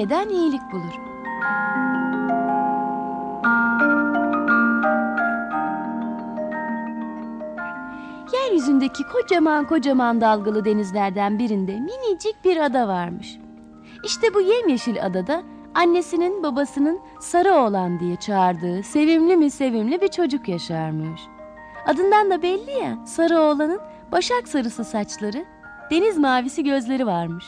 eden iyilik bulur. Yeryüzündeki kocaman kocaman dalgalı denizlerden birinde minicik bir ada varmış. İşte bu yemyeşil adada annesinin babasının sarı oğlan diye çağırdığı sevimli mi sevimli bir çocuk yaşarmış. Adından da belli ya sarı oğlanın başak sarısı saçları, deniz mavisi gözleri varmış.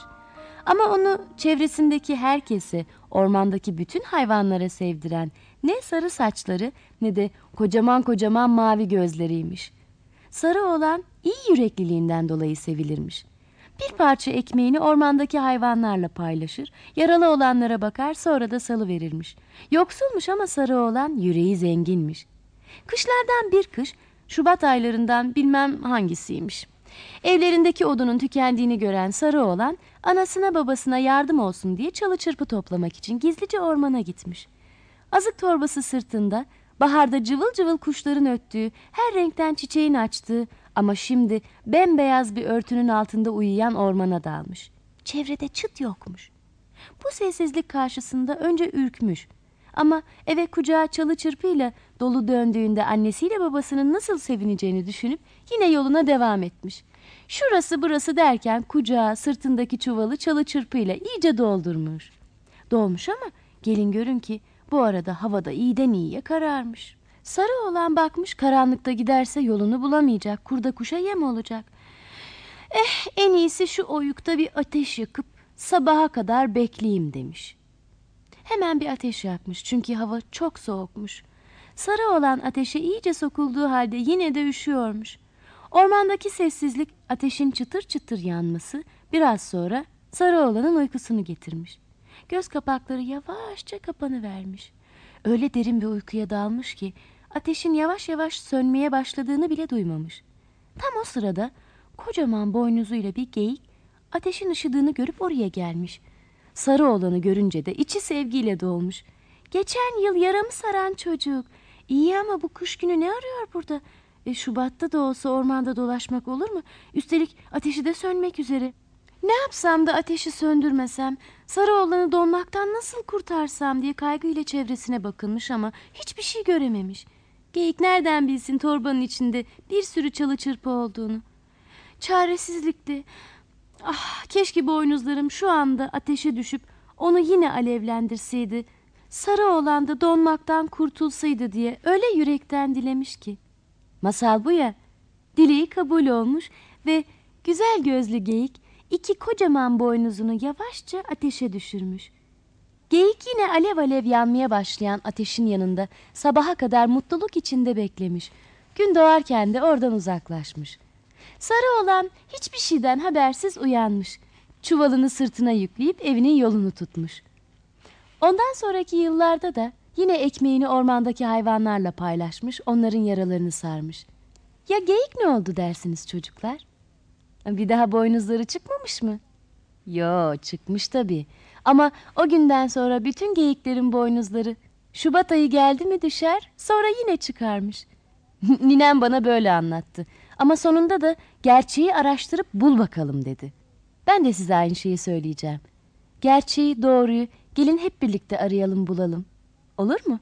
Ama onu çevresindeki herkese, ormandaki bütün hayvanlara sevdiren ne sarı saçları ne de kocaman kocaman mavi gözleriymiş. Sarı oğlan iyi yürekliliğinden dolayı sevilirmiş. Bir parça ekmeğini ormandaki hayvanlarla paylaşır, yaralı olanlara bakar sonra da salı verirmiş. Yoksulmuş ama sarı oğlan yüreği zenginmiş. Kışlardan bir kış, Şubat aylarından bilmem hangisiymiş. Evlerindeki odunun tükendiğini gören sarı oğlan anasına babasına yardım olsun diye çalı çırpı toplamak için gizlice ormana gitmiş. Azık torbası sırtında baharda cıvıl cıvıl kuşların öttüğü, her renkten çiçeğin açtığı ama şimdi bembeyaz bir örtünün altında uyuyan ormana dalmış. Çevrede çıt yokmuş. Bu sessizlik karşısında önce ürkmüş. Ama eve kucağa çalı çırpıyla dolu döndüğünde annesiyle babasının nasıl sevineceğini düşünüp yine yoluna devam etmiş. Şurası burası derken kucağa sırtındaki çuvalı çalı çırpıyla iyice doldurmuş. Dolmuş ama gelin görün ki bu arada havada iyiden iyiye kararmış. Sarı olan bakmış karanlıkta giderse yolunu bulamayacak. Kurda kuşa yem olacak. Eh en iyisi şu oyukta bir ateş yakıp sabaha kadar bekleyeyim demiş. Hemen bir ateş yakmış çünkü hava çok soğukmuş. Sarı olan ateşe iyice sokulduğu halde yine de üşüyormuş. Ormandaki sessizlik ateşin çıtır çıtır yanması biraz sonra sarı olanın uykusunu getirmiş. Göz kapakları yavaşça kapanıvermiş. Öyle derin bir uykuya dalmış ki ateşin yavaş yavaş sönmeye başladığını bile duymamış. Tam o sırada kocaman boynuzuyla bir geyik ateşin ışıdığını görüp oraya gelmiş. Sarı olanı görünce de içi sevgiyle dolmuş. Geçen yıl yaramı saran çocuk. İyi ama bu kış günü ne arıyor burada? E, Şubat'ta da olsa ormanda dolaşmak olur mu? Üstelik ateşi de sönmek üzere. Ne yapsam da ateşi söndürmesem, sarı olanı donmaktan nasıl kurtarsam diye kaygıyla çevresine bakınmış ama hiçbir şey görememiş. Geyik nereden bilsin torbanın içinde bir sürü çalı çırpı olduğunu. Çaresizlikti. Ah keşke boynuzlarım şu anda ateşe düşüp onu yine alevlendirseydi. Sarı olan da donmaktan kurtulsaydı diye öyle yürekten dilemiş ki. Masal bu ya. Dileği kabul olmuş ve güzel gözlü geyik iki kocaman boynuzunu yavaşça ateşe düşürmüş. Geyik yine alev alev yanmaya başlayan ateşin yanında sabaha kadar mutluluk içinde beklemiş. Gün doğarken de oradan uzaklaşmış. Sarı olan hiçbir şeyden habersiz uyanmış. Çuvalını sırtına yükleyip evinin yolunu tutmuş. Ondan sonraki yıllarda da yine ekmeğini ormandaki hayvanlarla paylaşmış, onların yaralarını sarmış. Ya geyik ne oldu dersiniz çocuklar? Bir daha boynuzları çıkmamış mı? Yo çıkmış tabii. Ama o günden sonra bütün geyiklerin boynuzları Şubat ayı geldi mi düşer sonra yine çıkarmış. Ninem bana böyle anlattı. Ama sonunda da gerçeği araştırıp bul bakalım dedi. Ben de size aynı şeyi söyleyeceğim. Gerçeği, doğruyu gelin hep birlikte arayalım bulalım. Olur mu?